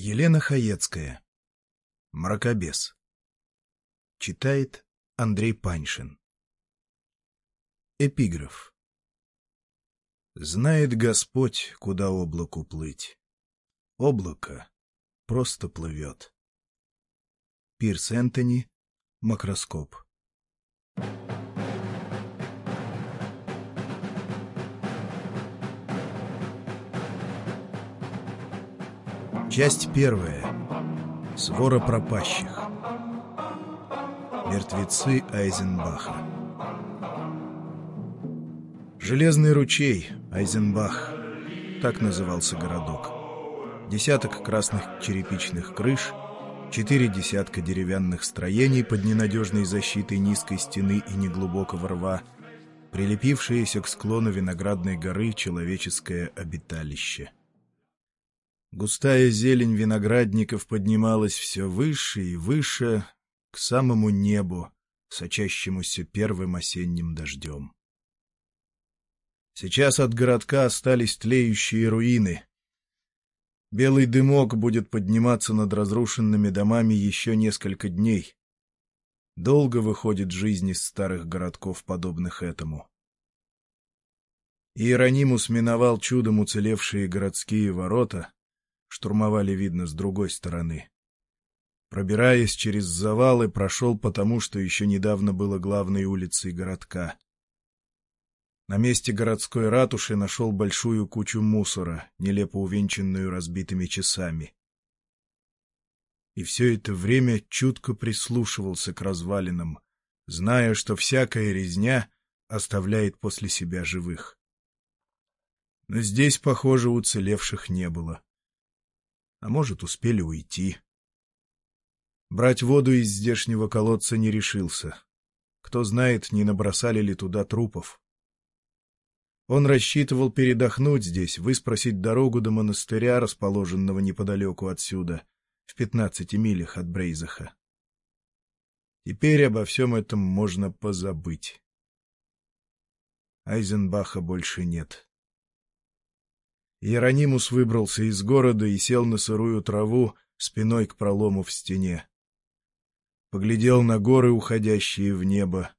Елена Хаецкая. Мракобес. Читает Андрей Паньшин. Эпиграф. Знает Господь, куда облаку плыть. Облако просто плывет. Пирс Энтони. Макроскоп. Часть первая. Свора пропащих. Мертвецы Айзенбаха. Железный ручей, Айзенбах. Так назывался городок. Десяток красных черепичных крыш, четыре десятка деревянных строений под ненадежной защитой низкой стены и неглубокого рва, прилепившееся к склону виноградной горы человеческое обиталище. Густая зелень виноградников поднималась все выше и выше, к самому небу, сочащемуся первым осенним дождем. Сейчас от городка остались тлеющие руины. Белый дымок будет подниматься над разрушенными домами еще несколько дней. Долго выходит жизнь из старых городков, подобных этому. Иеронимус миновал чудом уцелевшие городские ворота — штурмовали, видно, с другой стороны. Пробираясь через завалы, прошел потому, что еще недавно было главной улицей городка. На месте городской ратуши нашел большую кучу мусора, нелепо увенчанную разбитыми часами. И все это время чутко прислушивался к развалинам, зная, что всякая резня оставляет после себя живых. Но здесь, похоже, уцелевших не было а может, успели уйти. Брать воду из здешнего колодца не решился. Кто знает, не набросали ли туда трупов. Он рассчитывал передохнуть здесь, выспросить дорогу до монастыря, расположенного неподалеку отсюда, в пятнадцати милях от Брейзаха. Теперь обо всем этом можно позабыть. Айзенбаха больше нет. Иеронимус выбрался из города и сел на сырую траву спиной к пролому в стене. Поглядел на горы, уходящие в небо.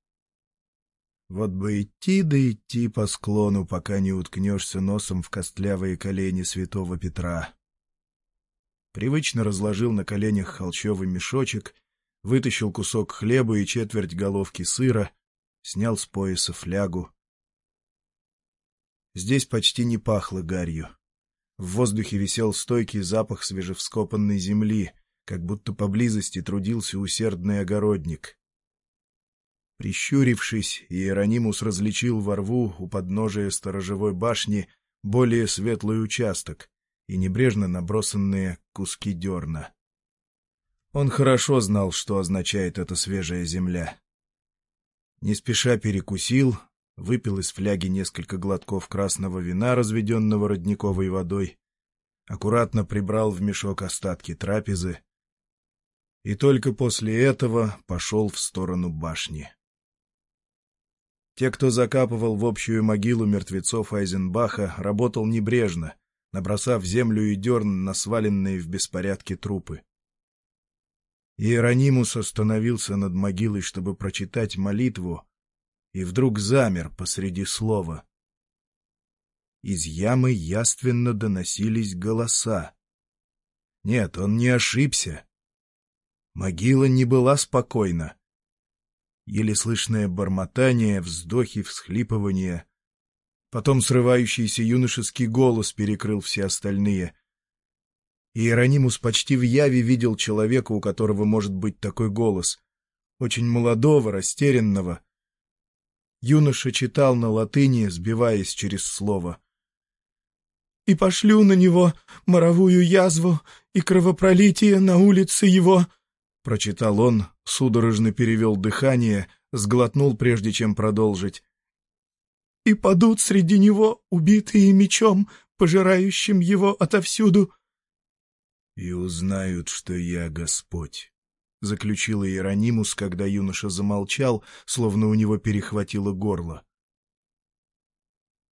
Вот бы идти да идти по склону, пока не уткнешься носом в костлявые колени святого Петра. Привычно разложил на коленях холчевый мешочек, вытащил кусок хлеба и четверть головки сыра, снял с пояса флягу. Здесь почти не пахло гарью. В воздухе висел стойкий запах свежевскопанной земли, как будто поблизости трудился усердный огородник. Прищурившись, Иеронимус различил во рву у подножия сторожевой башни более светлый участок и небрежно набросанные куски дерна. Он хорошо знал, что означает эта свежая земля. Не спеша перекусил, выпил из фляги несколько глотков красного вина, разведенного родниковой водой, аккуратно прибрал в мешок остатки трапезы и только после этого пошел в сторону башни. Те, кто закапывал в общую могилу мертвецов Айзенбаха, работал небрежно, набросав землю и дерн на сваленные в беспорядке трупы. Иеронимус остановился над могилой, чтобы прочитать молитву, и вдруг замер посреди слова. Из ямы яственно доносились голоса. Нет, он не ошибся. Могила не была спокойна. Еле слышное бормотание, вздохи, всхлипывания. Потом срывающийся юношеский голос перекрыл все остальные. Иеронимус почти в яве видел человека, у которого может быть такой голос. Очень молодого, растерянного — Юноша читал на латыни, сбиваясь через слово. «И пошлю на него моровую язву и кровопролитие на улице его», — прочитал он, судорожно перевел дыхание, сглотнул, прежде чем продолжить. «И падут среди него убитые мечом, пожирающим его отовсюду». «И узнают, что я Господь». — заключил Иеронимус, когда юноша замолчал, словно у него перехватило горло.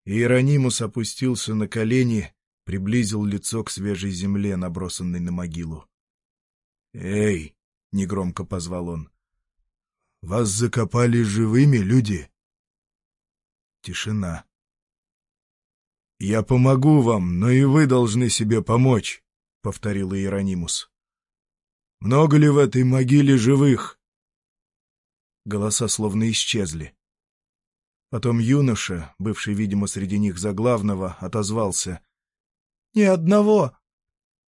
Иеронимус опустился на колени приблизил лицо к свежей земле, набросанной на могилу. «Эй!» — негромко позвал он. «Вас закопали живыми, люди?» Тишина. «Я помогу вам, но и вы должны себе помочь», — повторил Иеронимус. «Много ли в этой могиле живых?» Голоса словно исчезли. Потом юноша, бывший, видимо, среди них за главного, отозвался. — Ни одного!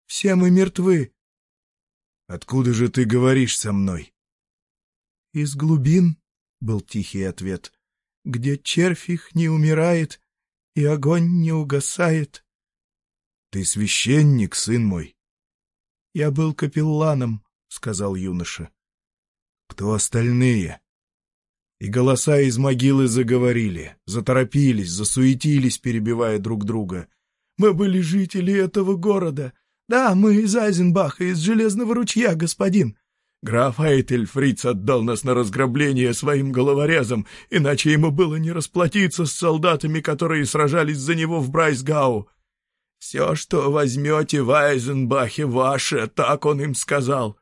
Все мы мертвы! — Откуда же ты говоришь со мной? — Из глубин, — был тихий ответ, — где червь их не умирает и огонь не угасает. — Ты священник, сын мой? — Я был капелланом, — сказал юноша. — Кто остальные? И голоса из могилы заговорили, заторопились, засуетились, перебивая друг друга. «Мы были жители этого города. Да, мы из Айзенбаха, из Железного ручья, господин. Граф Эйтельфриц отдал нас на разграбление своим головорезам, иначе ему было не расплатиться с солдатами, которые сражались за него в Брайсгау. Все, что возьмете в Айзенбахе, ваше, так он им сказал.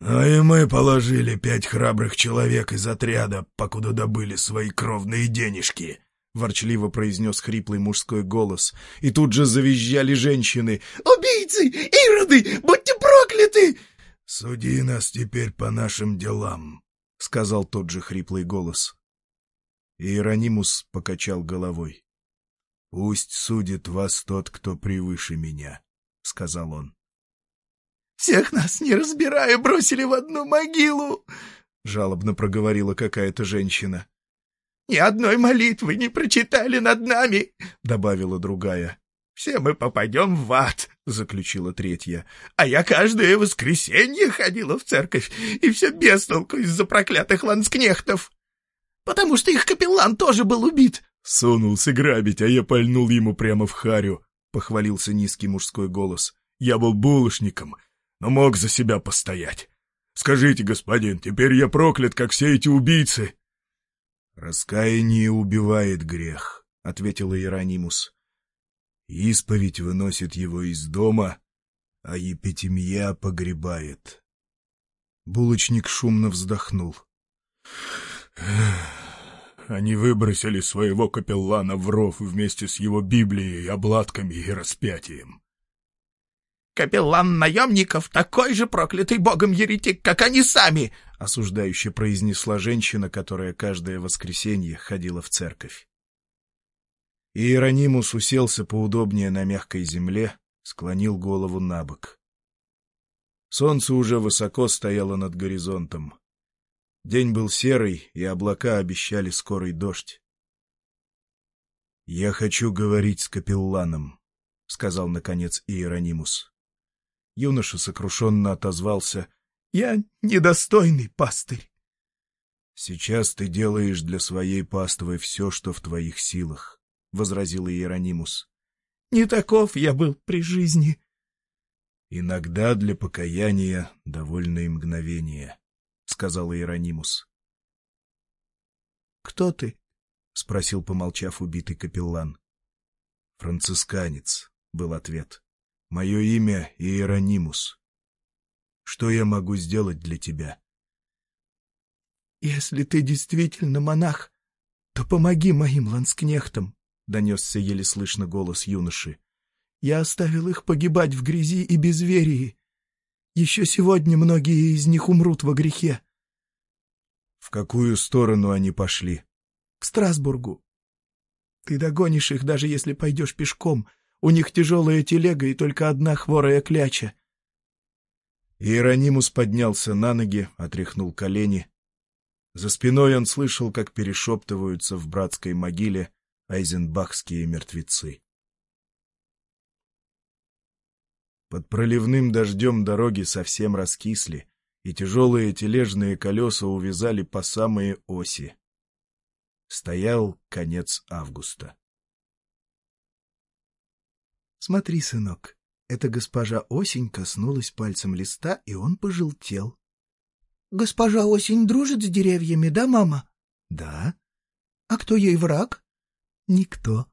А и мы положили пять храбрых человек из отряда, покуда добыли свои кровные денежки. — ворчливо произнес хриплый мужской голос, и тут же завизжали женщины. «Убийцы! Ироды! Будьте прокляты!» «Суди нас теперь по нашим делам», — сказал тот же хриплый голос. Иеронимус покачал головой. «Пусть судит вас тот, кто превыше меня», — сказал он. Всех нас, не разбирая, бросили в одну могилу!» — жалобно проговорила какая-то женщина. «Ни одной молитвы не прочитали над нами!» — добавила другая. «Все мы попадем в ад!» — заключила третья. «А я каждое воскресенье ходила в церковь, и все без толку из-за проклятых ланскнехтов!» «Потому что их капеллан тоже был убит!» «Сунулся грабить, а я пальнул ему прямо в харю!» — похвалился низкий мужской голос. «Я был булочником, но мог за себя постоять. Скажите, господин, теперь я проклят, как все эти убийцы. — Раскаяние убивает грех, — ответил Иеронимус. Исповедь выносит его из дома, а епитемья погребает. Булочник шумно вздохнул. Они выбросили своего капеллана в ров вместе с его Библией, обладками и распятием. Капеллан наемников такой же проклятый богом еретик, как они сами!» — осуждающе произнесла женщина, которая каждое воскресенье ходила в церковь. Иеронимус уселся поудобнее на мягкой земле, склонил голову на бок. Солнце уже высоко стояло над горизонтом. День был серый, и облака обещали скорый дождь. — Я хочу говорить с капелланом, — сказал, наконец, Иеронимус. Юноша сокрушенно отозвался. — Я недостойный пастырь. — Сейчас ты делаешь для своей паствы все, что в твоих силах, — возразил Иеронимус. — Не таков я был при жизни. — Иногда для покаяния довольно и мгновение, — сказал Иеронимус. — Кто ты? — спросил, помолчав, убитый капеллан. — Францисканец, — был ответ. Мое имя Иеронимус. Что я могу сделать для тебя? — Если ты действительно монах, то помоги моим ланскнехтам, — донесся еле слышно голос юноши. — Я оставил их погибать в грязи и безверии. Еще сегодня многие из них умрут во грехе. — В какую сторону они пошли? — К Страсбургу. Ты догонишь их, даже если пойдешь пешком — у них тяжелая телега и только одна хворая кляча. Иеронимус поднялся на ноги, отряхнул колени. За спиной он слышал, как перешептываются в братской могиле айзенбахские мертвецы. Под проливным дождем дороги совсем раскисли, и тяжелые тележные колеса увязали по самые оси. Стоял конец августа. Смотри, сынок, эта госпожа Осень коснулась пальцем листа, и он пожелтел. — Госпожа Осень дружит с деревьями, да, мама? — Да. — А кто ей враг? — Никто.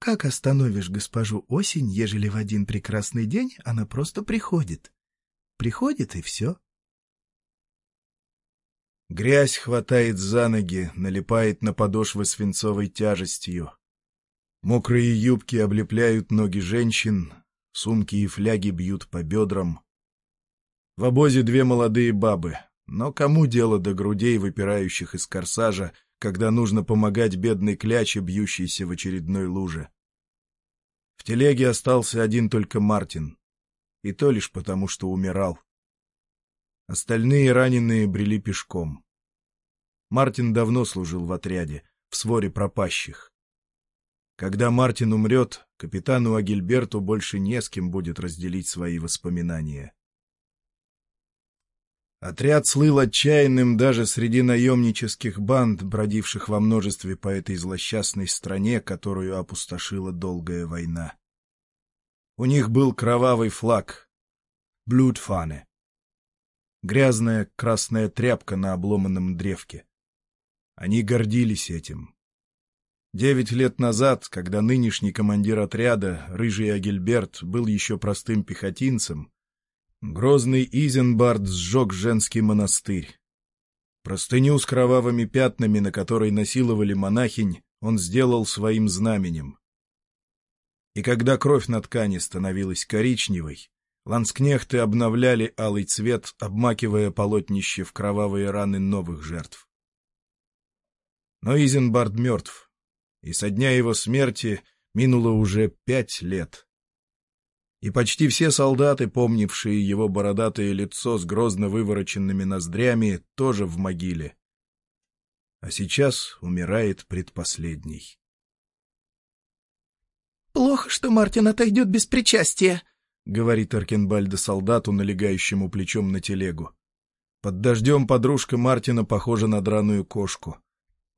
Как остановишь госпожу осень, ежели в один прекрасный день она просто приходит? Приходит и все. Грязь хватает за ноги, налипает на подошвы свинцовой тяжестью. Мокрые юбки облепляют ноги женщин, сумки и фляги бьют по бедрам. В обозе две молодые бабы, но кому дело до грудей, выпирающих из корсажа, когда нужно помогать бедной кляче, бьющейся в очередной луже? В телеге остался один только Мартин, и то лишь потому, что умирал. Остальные раненые брели пешком. Мартин давно служил в отряде, в своре пропащих. Когда Мартин умрет, капитану Агильберту больше не с кем будет разделить свои воспоминания. Отряд слыл отчаянным даже среди наемнических банд, бродивших во множестве по этой злосчастной стране, которую опустошила долгая война. У них был кровавый флаг — блюдфане. Грязная красная тряпка на обломанном древке. Они гордились этим. Девять лет назад, когда нынешний командир отряда, рыжий Агильберт, был еще простым пехотинцем, грозный Изенбард сжег женский монастырь. Простыню с кровавыми пятнами, на которой насиловали монахинь, он сделал своим знаменем. И когда кровь на ткани становилась коричневой, ланскнехты обновляли алый цвет, обмакивая полотнище в кровавые раны новых жертв. Но Изенбард мертв и со дня его смерти минуло уже пять лет. И почти все солдаты, помнившие его бородатое лицо с грозно вывороченными ноздрями, тоже в могиле. А сейчас умирает предпоследний. «Плохо, что Мартин отойдет без причастия», — говорит Аркенбальда солдату, налегающему плечом на телегу. Под дождем подружка Мартина похожа на драную кошку.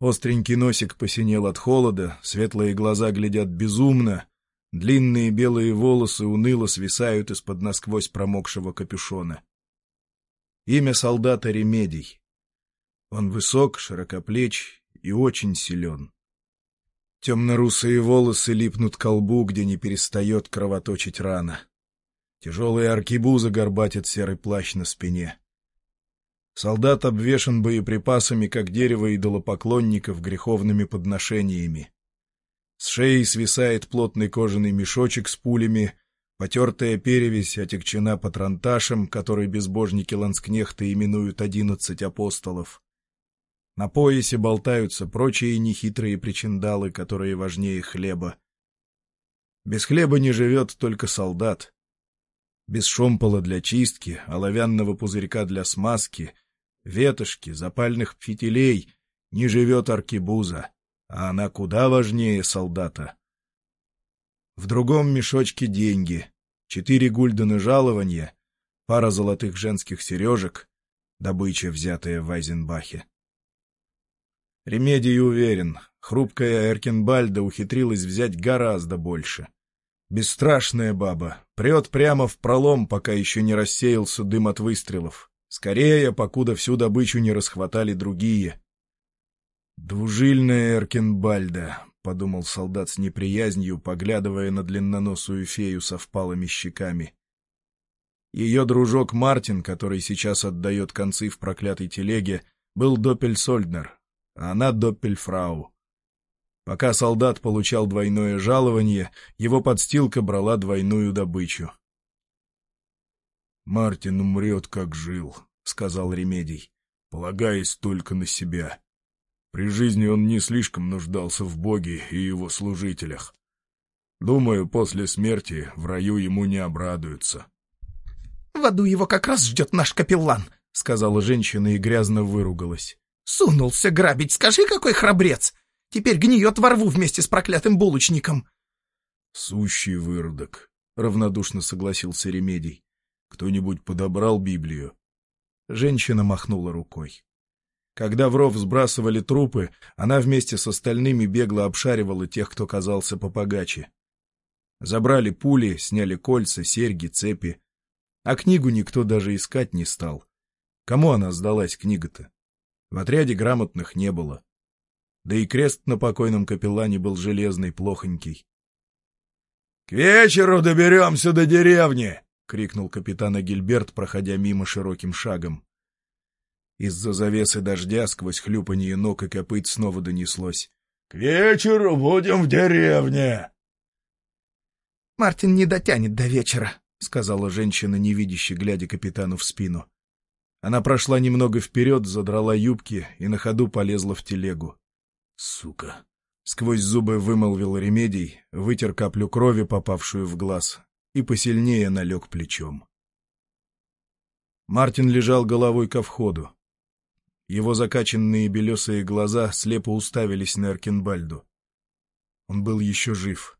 Остренький носик посинел от холода, светлые глаза глядят безумно, длинные белые волосы уныло свисают из-под насквозь промокшего капюшона. Имя солдата Ремедий. Он высок, широкоплеч и очень силен. Темно-русые волосы липнут к лбу, где не перестает кровоточить рана. Тяжелые аркибузы горбатит серый плащ на спине. Солдат обвешан боеприпасами, как дерево идолопоклонников, греховными подношениями. С шеи свисает плотный кожаный мешочек с пулями, потертая перевесь отягчена патронташем, который безбожники ланскнехта именуют одиннадцать апостолов. На поясе болтаются прочие нехитрые причиндалы, которые важнее хлеба. Без хлеба не живет только солдат. Без шомпола для чистки, оловянного пузырька для смазки, ветошки, запальных фитилей не живет аркибуза, а она куда важнее солдата. В другом мешочке деньги, четыре гульдена жалования, пара золотых женских сережек, добыча, взятая в Айзенбахе. Ремедий уверен, хрупкая Эркенбальда ухитрилась взять гораздо больше. Бесстрашная баба, прет прямо в пролом, пока еще не рассеялся дым от выстрелов. Скорее, покуда всю добычу не расхватали другие. «Двужильная Эркенбальда», — подумал солдат с неприязнью, поглядывая на длинноносую фею со впалыми щеками. Ее дружок Мартин, который сейчас отдает концы в проклятой телеге, был Доппельсольднер, а она Доппельфрау. Пока солдат получал двойное жалование, его подстилка брала двойную добычу. «Мартин умрет, как жил», — сказал Ремедий, — «полагаясь только на себя. При жизни он не слишком нуждался в Боге и его служителях. Думаю, после смерти в раю ему не обрадуются». «В аду его как раз ждет наш капеллан», — сказала женщина и грязно выругалась. «Сунулся грабить, скажи, какой храбрец! Теперь гниет во рву вместе с проклятым булочником!» «Сущий выродок», — равнодушно согласился Ремедий. Кто-нибудь подобрал Библию? Женщина махнула рукой. Когда в ров сбрасывали трупы, она вместе с остальными бегло обшаривала тех, кто казался попогаче. Забрали пули, сняли кольца, серьги, цепи. А книгу никто даже искать не стал. Кому она сдалась, книга-то? В отряде грамотных не было. Да и крест на покойном капеллане был железный, плохонький. «К вечеру доберемся до деревни!» — крикнул капитан Гильберт, проходя мимо широким шагом. Из-за завесы дождя сквозь хлюпанье ног и копыт снова донеслось. — К вечеру будем в деревне! — Мартин не дотянет до вечера, — сказала женщина, невидяще глядя капитану в спину. Она прошла немного вперед, задрала юбки и на ходу полезла в телегу. — Сука! — сквозь зубы вымолвил Ремедий, вытер каплю крови, попавшую в глаз, и посильнее налег плечом. Мартин лежал головой ко входу. Его закачанные белесые глаза слепо уставились на Эркенбальду. Он был еще жив.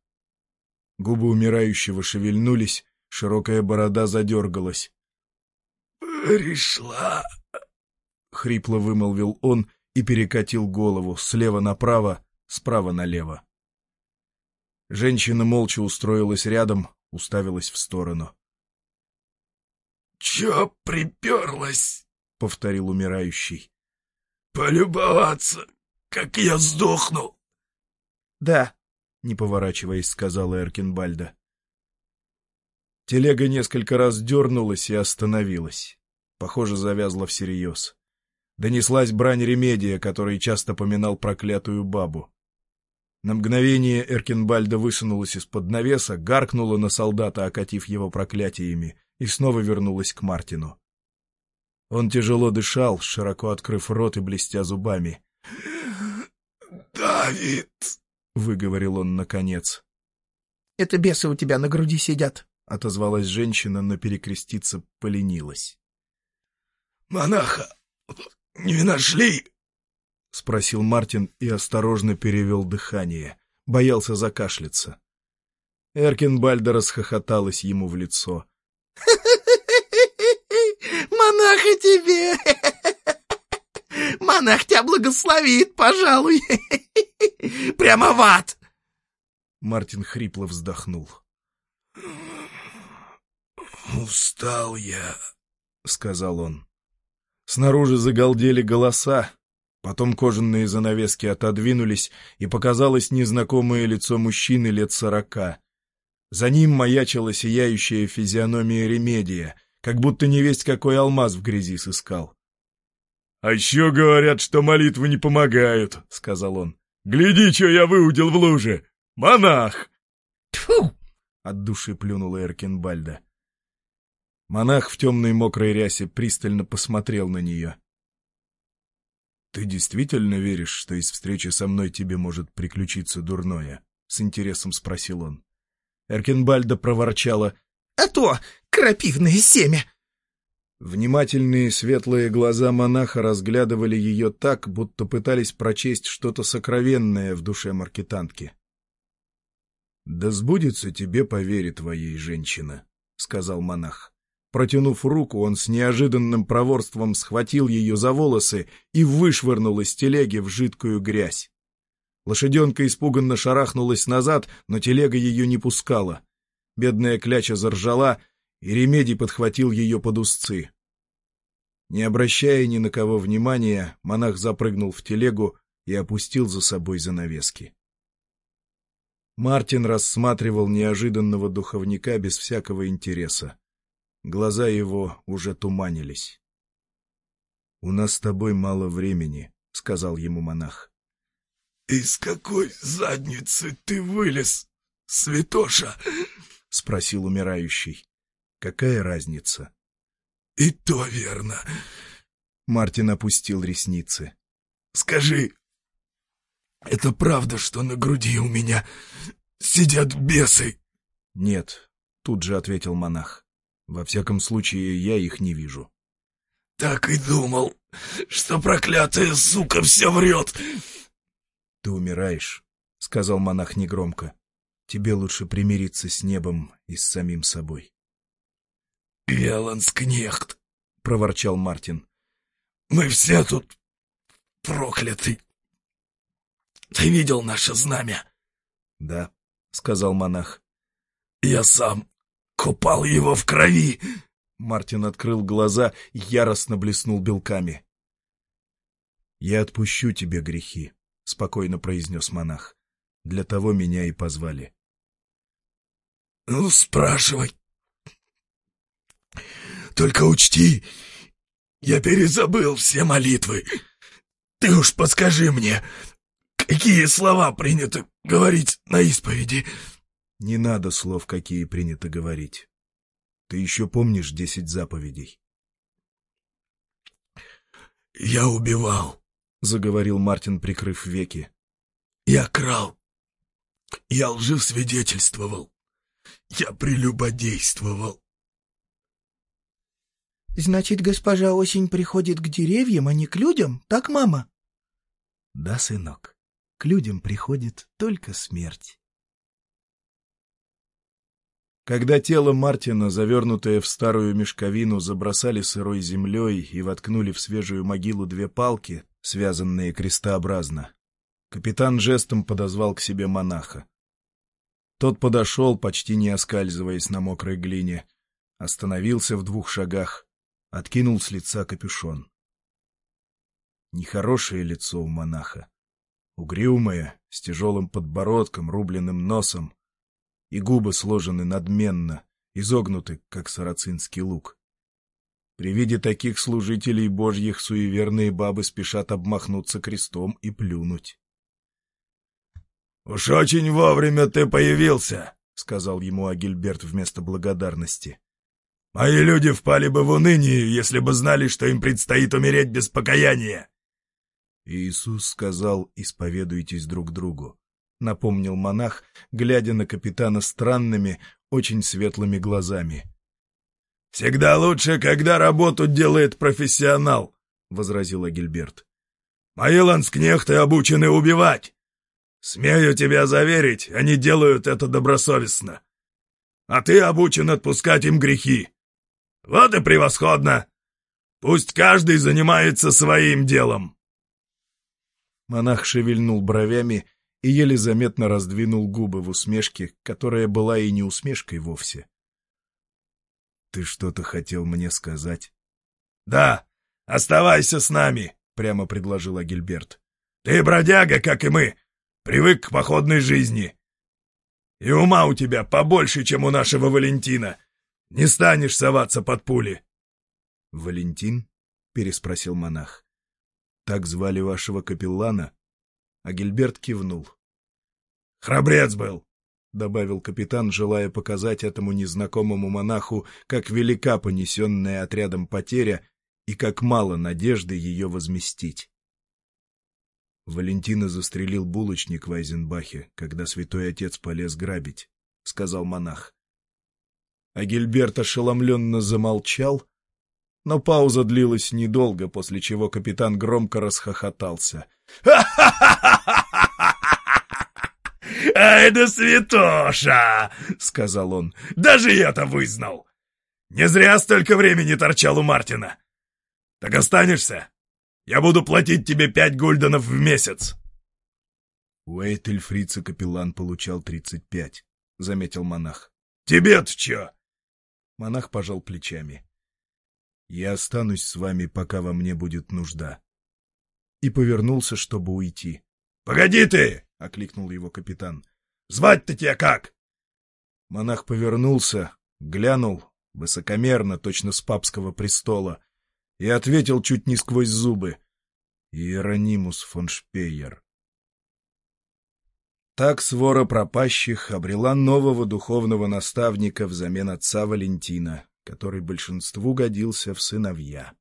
Губы умирающего шевельнулись, широкая борода задергалась. «Пришла!» — хрипло вымолвил он и перекатил голову слева направо, справа налево. Женщина молча устроилась рядом, уставилась в сторону. — Чё приперлась? — повторил умирающий. — Полюбоваться, как я сдохну. — Да, — не поворачиваясь, сказала Эркинбальда. Телега несколько раз дернулась и остановилась. Похоже, завязла всерьез. Донеслась брань Ремедия, который часто поминал проклятую бабу. На мгновение Эркинбальда высунулась из-под навеса, гаркнула на солдата, окатив его проклятиями, и снова вернулась к Мартину. Он тяжело дышал, широко открыв рот и блестя зубами. «Давид!» — выговорил он наконец. «Это бесы у тебя на груди сидят», — отозвалась женщина, но перекреститься поленилась. «Монаха не нашли?» — спросил Мартин и осторожно перевел дыхание. Боялся закашляться. Эркинбальда расхохоталась ему в лицо. «Монаха тебе! Монах тебя благословит, пожалуй! Прямо в ад!» Мартин хрипло вздохнул. «Устал я», — сказал он. Снаружи загалдели голоса, Потом кожаные занавески отодвинулись, и показалось незнакомое лицо мужчины лет сорока. За ним маячила сияющая физиономия Ремедия, как будто невесть какой алмаз в грязи сыскал. — А еще говорят, что молитвы не помогают, — сказал он. — Гляди, что я выудил в луже! Монах! — Тьфу! — от души плюнула Эркинбальда. Монах в темной мокрой рясе пристально посмотрел на нее. «Ты действительно веришь, что из встречи со мной тебе может приключиться дурное?» — с интересом спросил он. Эркенбальда проворчала. «А то крапивное семя!» Внимательные светлые глаза монаха разглядывали ее так, будто пытались прочесть что-то сокровенное в душе маркетантки. «Да сбудется тебе по вере твоей, женщина», — сказал монах. Протянув руку, он с неожиданным проворством схватил ее за волосы и вышвырнул из телеги в жидкую грязь. Лошаденка испуганно шарахнулась назад, но телега ее не пускала. Бедная кляча заржала, и подхватил ее под узцы. Не обращая ни на кого внимания, монах запрыгнул в телегу и опустил за собой занавески. Мартин рассматривал неожиданного духовника без всякого интереса. Глаза его уже туманились. — У нас с тобой мало времени, — сказал ему монах. — Из какой задницы ты вылез, святоша? — спросил умирающий. — Какая разница? — И то верно. Мартин опустил ресницы. — Скажи, это правда, что на груди у меня сидят бесы? — Нет, — тут же ответил монах. Во всяком случае, я их не вижу. — Так и думал, что проклятая сука все врет. — Ты умираешь, — сказал монах негромко. — Тебе лучше примириться с небом и с самим собой. — Веланскнехт, — проворчал Мартин. — Мы все тут прокляты. Ты видел наше знамя? — Да, — сказал монах. — Я сам Купал его в крови!» Мартин открыл глаза и яростно блеснул белками. «Я отпущу тебе грехи», — спокойно произнес монах. «Для того меня и позвали». Ну, спрашивай. Только учти, я перезабыл все молитвы. Ты уж подскажи мне, какие слова принято говорить на исповеди? Не надо слов, какие принято говорить. Ты еще помнишь десять заповедей? Я убивал, — заговорил Мартин, прикрыв веки. Я крал. Я лжесвидетельствовал. Я прелюбодействовал. — Значит, госпожа осень приходит к деревьям, а не к людям, так, мама? — Да, сынок, к людям приходит только смерть. Когда тело Мартина, завернутое в старую мешковину, забросали сырой землей и воткнули в свежую могилу две палки, связанные крестообразно, капитан жестом подозвал к себе монаха. Тот подошел, почти не оскальзываясь на мокрой глине, остановился в двух шагах, откинул с лица капюшон. Нехорошее лицо у монаха. Угрюмое, с тяжелым подбородком, рубленным носом, и губы сложены надменно, изогнуты, как сарацинский лук. При виде таких служителей божьих суеверные бабы спешат обмахнуться крестом и плюнуть. — Уж очень вовремя ты появился, — сказал ему Агильберт вместо благодарности. — Мои люди впали бы в уныние, если бы знали, что им предстоит умереть без покаяния. Иисус сказал, исповедуйтесь друг другу напомнил монах, глядя на капитана странными, очень светлыми глазами. «Всегда лучше, когда работу делает профессионал», — возразил Гильберт. «Мои ланскнехты обучены убивать. Смею тебя заверить, они делают это добросовестно. А ты обучен отпускать им грехи. Вот и превосходно. Пусть каждый занимается своим делом». Монах шевельнул бровями и еле заметно раздвинул губы в усмешке, которая была и не усмешкой вовсе. — Ты что-то хотел мне сказать? — Да, оставайся с нами, — прямо предложил Агильберт. — Ты бродяга, как и мы, привык к походной жизни. И ума у тебя побольше, чем у нашего Валентина. Не станешь соваться под пули. — Валентин? — переспросил монах. — Так звали вашего капеллана? А Гильберт кивнул. «Храбрец был!» — добавил капитан, желая показать этому незнакомому монаху, как велика понесенная отрядом потеря и как мало надежды ее возместить. Валентина застрелил булочник в Айзенбахе, когда святой отец полез грабить, — сказал монах. А Гильберт ошеломленно замолчал, но пауза длилась недолго, после чего капитан громко расхохотался. «Ай да святоша!» — сказал он. «Даже я-то вызнал! Не зря столько времени торчал у Мартина! Так останешься? Я буду платить тебе пять гульденов в месяц!» «У Эйтельфрица капеллан получал тридцать пять», — заметил монах. «Тебе-то чё?» Монах пожал плечами. «Я останусь с вами, пока во мне будет нужда». И повернулся, чтобы уйти. «Погоди ты!» — окликнул его капитан. «Звать-то тебя как?» Монах повернулся, глянул, высокомерно, точно с папского престола, и ответил чуть не сквозь зубы. Иеронимус фон Шпейер. Так свора пропащих обрела нового духовного наставника взамен отца Валентина, который большинству годился в сыновья.